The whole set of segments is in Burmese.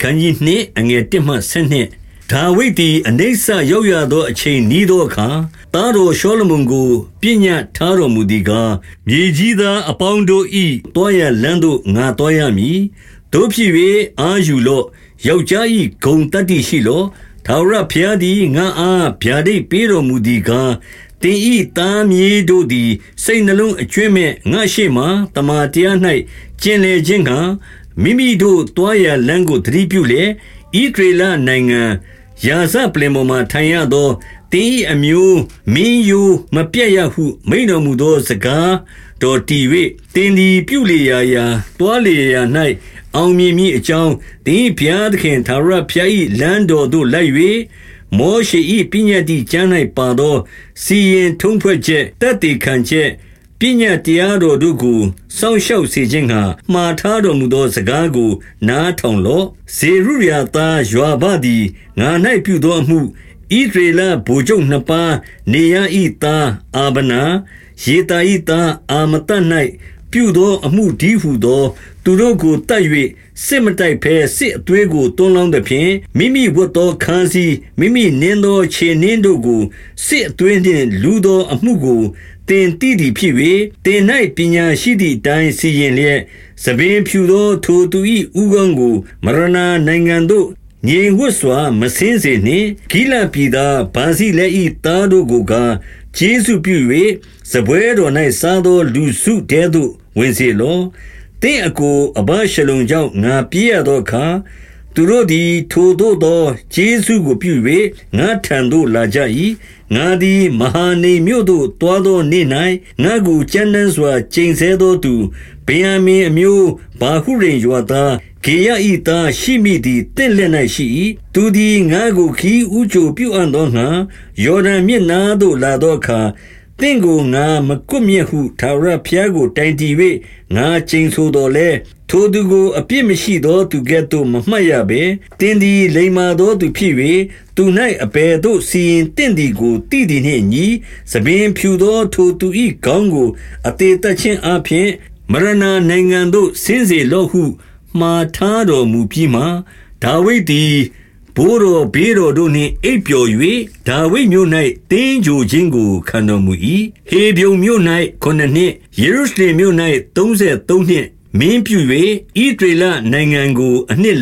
ခန်းကြီးနှင့်အငယ်1မှ7ဒါဝိဒ်သည်အနေဆာရောက်ရသောအချိန်နီးသောအခါသားတော်ရှောလမုန်ကိုပညာထားတော်မူသည်ကားမြေကြီးသားအပေါင်းတို့၏တွားရလမ်းသို့ငါတွားရမည်တို့ဖြစ်၍အာယူလော့ယောက်ျား၏ဂုံတတ္တိရှိလော့ထာဝရဘုရားသည်ငါအားဗျာဒိတ်ပေးတော်မူသည်ကားတင်ဤသားမြေးတို့သည် စိတ်နှလုံးအကျွင့်မဲ့ငါရှိမှတမာတရား၌ကျင်လေခြင်းက မိမိတို့တွားရလမ်းကိုသတိပြုလေဤဒေလနိုင်ငံရာဇပလင်ပေါ်မှာထိုင်ရသောတင်းဤအမျိုးမင်းယိုမပြတ်ရဟု မိန်တော်မူသောစကားတော်တည်၍တင်းဒီပြုလေရာရာတွားလေရာ၌အောင်မြင်မိအကြောင်းတင်းဘုရားသခင်သာရဖျားဤလမ်းတော်သို့လိုက်၍မောရှေ၏ပညတ်တိကျမ်း၌ပါသောစီရင်ထုံးဖွဲ့ချက်တက်တည်ခံချက် ပညာတရားတော်တို့ကိုစောင့်ရှောက်စေခြင်းဟာမှားထားတော်မူသောစကားကို နားထောင်လော့ဇေရုယာသားယွာဘသည်ငါ၌ပြုသောအမှုဣဒရေလဗိုလ်ချုပ်နှစ်ပါးနေရဤသားအာဗနာယေတာဤသားအာမတ၌ပြုသောအမှုဒီဟုသော သူတို့ကိုတတ်၍စစ်မတိုက်ဖဲစစ်အသွေးကိုတွန်းလောင်းသဖြင့်မိမိဝတ်သောခန်းစီမိမိနင်းသောခြေနှင်းတို့ကိုစစ်အသွေးနှင့်လူသောအမှုကို တင်တိသည်ဖြစ်၍တင်၌ပညာရှိသည့်အတိုင်းစီရင်လျက်သပင်ဖြူသောထိုသူ၏ဥကောင်းကိုမရဏနိုင်ငံသို့ငြိမ်ဝတ်စွာမစင်းစေနှင့်ဂိလပြည်သားဗာစီလက်ဤသားတို့ကိုကကျေးဇူးပြု၍စပွဲတော်၌စားသောလူစုတဲသို့ဝင်စေလောတင့်အကိုအဘရှလုံကြောင့်ငါပြေးရသောအခါသူတို့သည်ထိုသို့သောကျေးဇူးကိုပြု၍ငါထံသို့လာကြ၏ ငါသည်မဟာနေမြို့သို့တွားသောနေ့၌ငါကိုကြမ်းတမ်းစွာကျိန်ဆဲသောသူဗင်ယမင်အမျိုးဘာဟုရိန်ရွာသားဂေယဤသားရှိမိသည်တင့်လက်၌ရှိ၏သူသည်ငါကိုခီးဥချိုပြုအပ်သောငါယော်ဒန်မြစ်နားသို့လာသောအခါ တင့်ကိုငါမကွမြက်ဟုထာဝရဘုရားကိုတိုင်တည်၍ငါကျိန်ဆိုတော်လဲထိုသူကိုအပြစ်မရှိသောသူကဲ့သို့မမှတ်ရဘဲတင်းသည်လိမ္မာသောသူဖြစ်၍သူ၌အဘယ်သို့စီရင်တင့်သည်ကိုတိသည်နှင့်ညီသပင်ဖြူသောထိုသူ၏ခေါင်းကိုအသေးသက်ခြင်းအပြင်မရဏနိုင်ငံသို့ဆင်းစေလော့ဟုမှားထားတော်မူပြီးမှဒါဝိဒ်သည် ဘိုးတော်ဘေးတော်တို့နှင့် အိပ်ပျော်၍ဒါဝိဒ်မြို့၌တင်းကြိုခြင်းကို ခံတော်မူ၏ဟေဗြုန်မြို့၌ခုနှစ်နှစ် ယေရုရှလင်မြို့၌33နှစ် မင်းပြု၍ဣဒရေလနိုင်ငံကို အနှစ်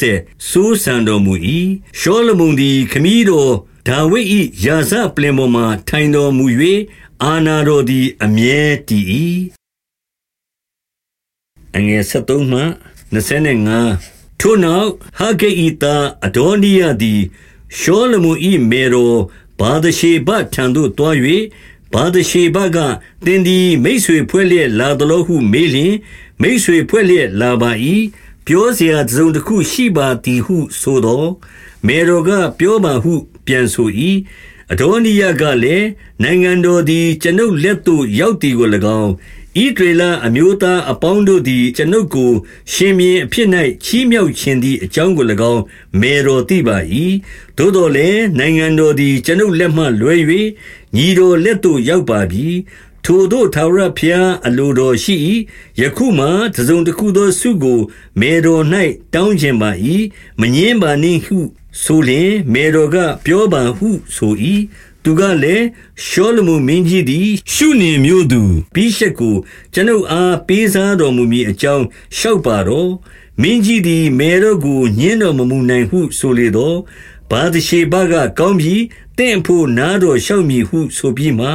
40စိုးစံတော်မူ၏ရှောလမုန်သည် ခမည်းတော်ဒါဝိဒ်၏ယာဇပလင်ပေါ်မှာ ထိုင်တော်မူ၍အာနာတော်သည် အမြဲတည်၏အငယ်73မှ25 ထိုနောက်ဟဂေဤသားအဒေါနိယသည်ရှောလမုန်၏မေတော်ဘာဒရှေဘထံသို့တွား၍ဘာဒရှေဘကတင်သည်မိတ်ဆွေဖွဲ့လျက်လာသလိုဟုမေးလျင်မိတ်ဆွေဖွဲ့လျက်လာပါ၏ပြောเสียတစ်စုံတစ်ခုရှိပါသည်ဟုဆိုသောမေတော်ကပြောပါဟုပြန်ဆို၏အဒေါနိယကလည်းနိုင်ငံတော်သည်ကျွန်ုပ်လက်သို့ရောက်သည်ကို၎င်း ဣဒရေလအမျိုးသားအပေါင်းတို့သည် ကျွန်ုပ်ကို ရှင်မြင်းအဖြစ်၌ချီးမြှောက်ခြင်းသည့်အကြောင်းကို၎င်းမေတော်သိပါ၏သို့တော်လည်း နိုင်ငံတော်သည် ကျွန်ုပ်လက်မှလွဲ၍ညီတော်လက်သို့ ရောက်ပါပြီ ထိုတို့ ထာဝရဘုရား အလိုတော်ရှိ၏ယခုမှတစုံတစ်ခုသောစုကိုမေတော်၌တောင်းခြင်းပါ၏မငင်းပါနှင့်ဟုဆိုလျင်မေတော်က ပြောပါဟုဆို၏ သူကလည်းရှောလမုန်မင်းကြီးသည် ရှုနေမျိုးသူပိရှက်ကိုကျွန်ုပ်အားပေးစားတော်မူမည်အကြောင်းလျှောက်ပါတော့မင်းကြီးသည်မေတော်ကိုညင်းတော်မမူနိုင်ဟုဆိုလေတော့ဘာဒရှေဘကကောင်းပြီတင့်ဖို့နားတော်လျှောက်မည်ဟုဆိုပြီးမှ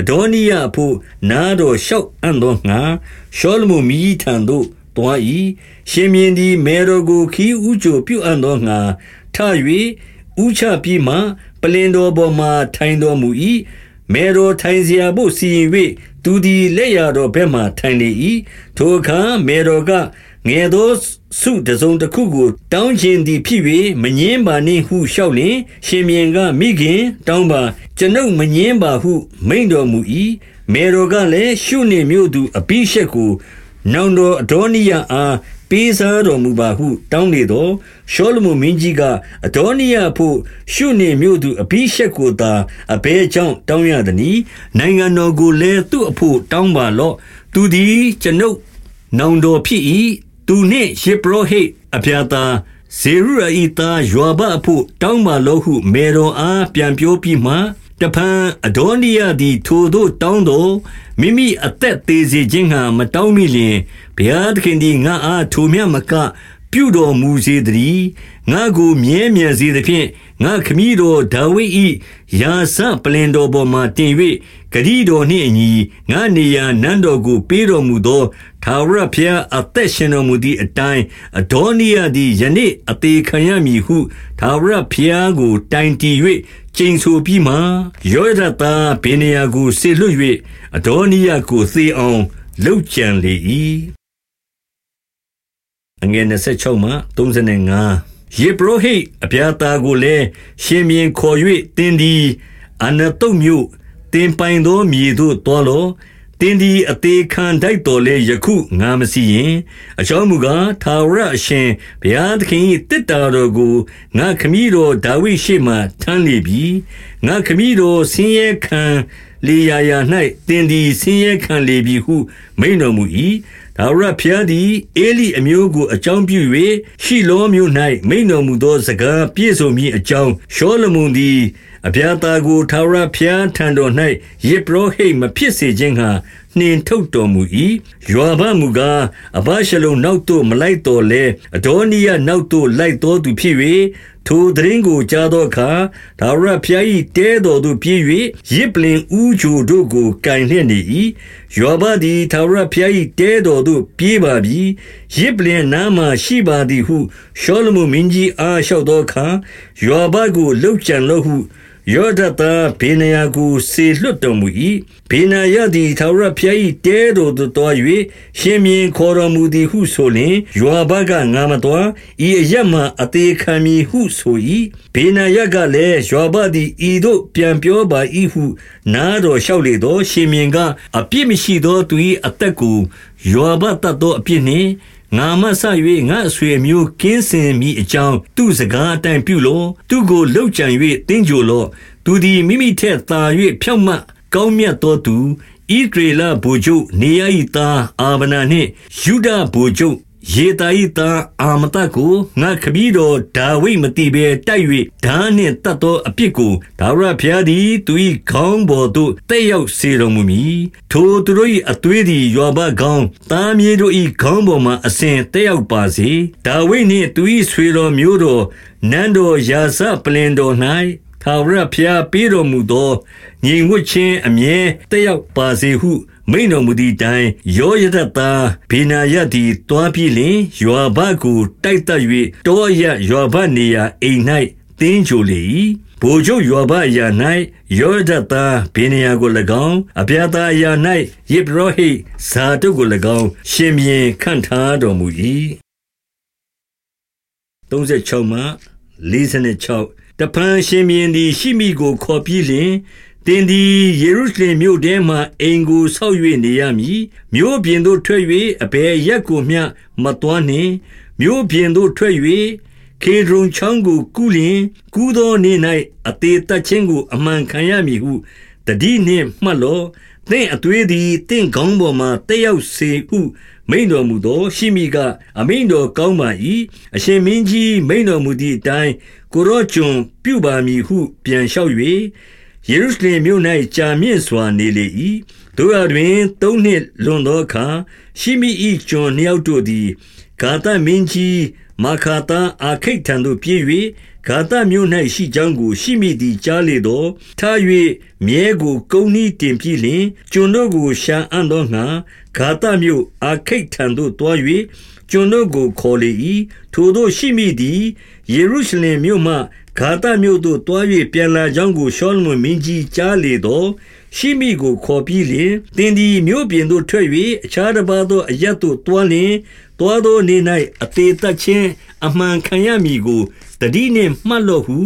အဒေါနိယဖို့နားတော်လျှောက်အံ့သောငါရှောလမုန်မိထံသို့တွား၏ရှင်မြင်းသည်မေတော်ကိုခီးဥကြိုပြုအံ့သောငါထ၍ဥချပြီးမှ ပလင်တော်ပေါ်မှထိုင်တော်မူ၏မေတော်ထိုင်เสียဖို့စီရင်၍သူသည်လက်ရတော်ဘက်မှထိုင်လေ၏ထိုအခါမေတော်ကငယ်သောစုတစုံတစ်ခုကို တောင်းခြင်းသည်ဖြစ်၍မငင်းပါနှင့်ဟုလျှောက်လျင် ရှင်မြင်းကမိခင် တောင်းပါကျွန်ုပ်မငင်းပါဟု မိန်တော်မူ၏မေတော်ကလည်းရှုနေမြို့သူအပိရှက်ကိုနောင်တော်အဒေါနိယအား ပေးစားတော်မူပါဟု တောင်းလေတော့ရှောလမုန်မင်းကြီးကအဒေါနိယဖို့ရှုနေမြို့သူအဘိရှက်ကိုသာအဘဲကြောင့်တောင်းရသည်။နိုင်ငံတော်ကိုလည်းသူ့အဖို့တောင်းပါလော့။သူသည်ကျွန်ုပ်နောင်တော်ဖြစ်၏။သူနှင့်ယေဘရဟိတ်အဗျာသာဇေရုယာ၏သားယွာဘအဖို့တောင်းပါလောဟုမေတော်အားပြန်ပြောပြီးမှ တဖန်အဒေါနိယသည် ထိုသို့တောင်းတော်မိမိအသက်သေးစေခြင်းငှာမတောင်းမိလျင်ဘုရားသခင်သည်ငါအားထိုမြတ်မက ပြုတော်မူစေတည်းငါကိုမြဲမြံစေသဖြင့်ငါခမည်းတော်ဒါဝိဒ်၏ယာစပလင်တော်ပေါ်မှတင်၍ဂရီတော်နှင့်အညီငါနေရာနန်းတော်ကို ပေးတော်မူသောသာဝရဖျားအသက်ရှင်တော်မူသည့်အတိုင်းအဒေါနိယသည်ယနေ့အသေးခံရမည်ဟုသာဝရဖျားကို တိုင်တီ၍ကျိန်ဆိုပြီးမှယောရတာဘေနယာကိုဆေလွတ်၍အဒေါနိယကိုသေအောင်လှုပ်ကြံလေ၏အငယ်26မှ35ယေဘရဟိအပြာတာကိုလည်းရှင်မြင်းခေါ်၍တင်းဒီအနတုတ်မြို့တင်ပိုင်သောမြေသို့တော်လော တင်းဒီအသေးခံတိုက်တော်လေယခုငါမစီရင်အကြောင်းမူကားသာဝရအရှင်ဘုရားသခင်၏တစ်တာတော်ကိုငါခမည်းတော်ဒါဝိရှေမှထမ်းလေပြီငါခမည်းတော်ဆင်းရဲခံလေယာယာ၌တင်းဒီဆင်းရဲခံလေပြီဟုမိန်တော်မူ၏ ထာဝရဘုရားသည် ဧလိအမျိုးကို အကြောင်းပြု၍ရှိလောမြို့၌မိန်တော်မူသော စကားပြည့်စုံမည်အကြောင်း ရှောလမုန်သည် အဗျာတာကို ထာဝရဘုရားထံတော်၌ယေဘရဟိတ် မဖြစ်စေခြင်းဟာနှင်ထုတ်တော်မူ၏ယောဘမူကားအဘရှလုံနောက်သို့ မလိုက်တော်လဲအဒေါနိယနောက်သို့ လိုက်တော်သူဖြစ်၍ ထိုသတင်းကိုကြားသောအခါဒါဝရဖျား၏တဲတော်သို့ပြေး၍ရစ်ပလင်ဥချိုတို့ကိုကင်လျက်နေ၏ယောဘသည်ဒါဝရဖျား၏တဲတော်သို့ပြေးပါပြီရစ်ပလင်နားမှရှိပါသည်ဟုရှောလမုန်မင်းကြီးအားလျှောက်သောအခါယောဘကိုလှုပ်ကြံလို့ဟု ယောဒတာဘေနယာကိုစေလွတ်တော်မူ၏ဘေနာယသည်ထာဝရဘုရား၏တဲတော်သို့တော်၍ရှင်မြင်းခေါ်တော်မူသည်ဟုဆိုလျင်ယောဘကငါမတော်ဤအရမအသေးခံမည်ဟုဆို၏ဘေနာယကလည်းယောဘသည်ဤသို့ပြန်ပြောပါ၏ဟုနားတော်လျှောက်လေသောရှင်မြင်းကအပြစ်မရှိသောသူ၏အသက်ကိုယောဘတတ်သောအပြစ်နှင့် ငါမဆ၍ငါအဆွေမျိုးကင်းစင်မိအကြောင်းသူစကားအတိုင်းပြုလောသူကိုလှုပ်ကြံ၍တင်းကြိုလောသူသည်မိမိထက်သာ၍ဖြောက်မှတ်ကောင်းမြတ်သောသူဣဒရေလဘုချုပ်နေရ၏သားအာဗနာနှင့်ယူဒဘုချုပ် ယေတာဤသားအာမတကိုငါခပီးတော်ဒါဝိမတိဘဲတိုက်၍ဓာနှင့်တတ်သောအပြစ်ကိုဒါဝရဖျားသည်သူ၏ခေါင်းပေါ်သို့တက်ရောက်စေတော်မူမည်ထိုသူတို့၏အသွေးသည်ယောဘခေါင်းတားမြေတို့၏ခေါင်းပေါ်မှအစဉ်တက်ရောက်ပါစေဒါဝိနှင့်သူ၏ဆွေတော်မျိုးတော်နန်းတော်ယာစပလင်တော်၌ထာဝရဘုရားပေးတော်မူသောညီငွတ်ခြင်းအမြဲတက်ရောက်ပါစေဟု မိန်တော်မူသည့်တိုင်ယောယဒသားဘေနာယသည်တွားပြီးလင်ယောဘကိုတိုက်တတ်၍တောရယောဘနေရာအိမ်၌တင်းချိုလေ၏ဘိုလ်ချုပ်ယောဘအရာ၌ယောဒသားဘေနယာကို၎င်းအဗျာသာအရာ၌ယေဘရဟိဇာတုကို၎င်းရှင်မြင်းခန့်ထားတော်မူ၏36မှ46တပန်ရှင်မြင်းသည်ရှိမိကိုခေါ်ပြီးလင် တင်သည်ယေရုရှလင်မြို့ထဲမှအိမ်ကိုဆောက်၍နေရမည်မြို့ပြင်သို့ထွက်၍အဘယ်ရက်ကိုမျှမတော်နှင့်မြို့ပြင်သို့ထွက်၍ခေဒရုန်ချောင်းကိုကူးလျင်ကူးသောနေ့၌အသေးသက်ခြင်းကိုအမှန်ခံရမည်ဟုတတိနှင့်မှတ်လောသင်အသွေးသည်တင့်ကောင်းပေါ်မှတက်ရောက်စေဟုမိန်တော်မူသောရှိမိကအမိန်တော်ကောင်းပါ၏အရှင်မင်းကြီးမိန်တော်မူသည့်အတိုင်းကိုရောကျွန်ပြုပါမည်ဟုပြန်လျှောက်၍ ယေရုရှလင်မြို့၌ကြာမြင့်စွာနေလေ၏တို့ရတွင်သုံးနှစ်လွန်သောအခါရှိမိ၏ကျွန်နှစ်ယောက်တို့သည်ဂါသမင်းကြီးမာခာတာအာခိတ်ထံသို့ပြေး၍ဂါသမြို့၌ရှိကြောင်းကို ရှိမိသည်ကြားလေသောထား၍မြဲကိုကုန်းနီးတင်ပြီးလင်ကျွန်တို့ကိုရှာအံ့သောငှာဂါသမြို့အာခိတ်ထံသို့တွား၍ကျွန်တို့ကိုခေါ်လေ၏ထိုတို့ရှိမိသည်ယေရုရှလင်မြို့မှ ဂါသမြို့သို့တွား၍ပြန်လာကြောင်းကိုရှောလမုန်မင်းကြီးကြားလေသောရှိမိကိုခေါ်ပြီးလင်တင်ဒီမြို့ပြင်သို့ထွက်၍အခြားတစ်ပါးသောအရက်သို့တွားလင်တွားသောနေ၌အသေးသက်ခြင်းအမှန်ခံရမည်ကိုတတိနှင့်မှတ်လော့ဟု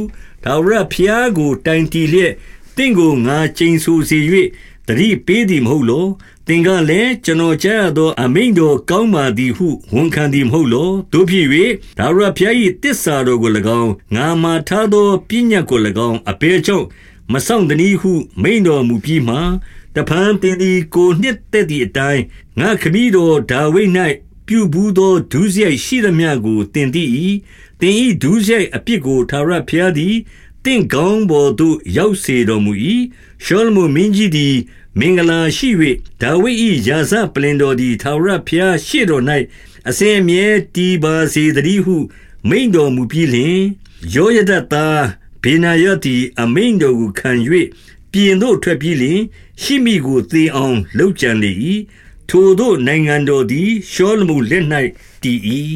ဒါဝရဖျားကိုတိုင်တီလျက်တင့်ကိုငါချိန်ဆစေ၍တတိပေးသည်မဟုတ်လော သင်ကလည်းကျွန်တော်ကြားရသော အမိန်တော်ကောင်းပါသည်ဟု ဝန်ခံသည်မဟုတ်လောတို့ဖြစ်၍ဒါဝရဖျား၏တစ္ဆာတော်ကို၎င်း ငါမာထားသော ပညာကို၎င်းအပေကြောင့်မဆောင်တနည်းဟု မိန်တော်မူပြီးမှ တဖန်တင်သည် ကိုနှစ်သက်သည့်အတိုင်း ငါခမည်းတော်ဒါဝိဒ်၌ပြုဘူးသော ဒုစရိုက်ရှိသမျှကို သင်သိ၏သင်၏ဒုစရိုက်အပြစ်ကိုသာရဖျားသည်တင့်ကောင်းပေါ်သို့ ရောက်စေတော်မူ၏ရှောလမုန်မင်းကြီးသည် မင်္ဂလာရှိ၍ဒါဝိဒ်၏ယာဇပလင်တော်သည်သာရဖျားရှေ့တော်၌အစဉ်အမြဲတည်ပါစေတည်းဟု မိန်တော်မူပြီးလျှင်ယောယဒသားဘေနာယသည်အမိန်တော်ကိုခံ၍ပြင်သို့ထွက်ပြီးလျှင် ရှိမိကိုသေအောင်လှုပ်ကြံလေ၏ထိုသို့နိုင်ငံတော်သည်ရှောလမုန်လက်၌တည်၏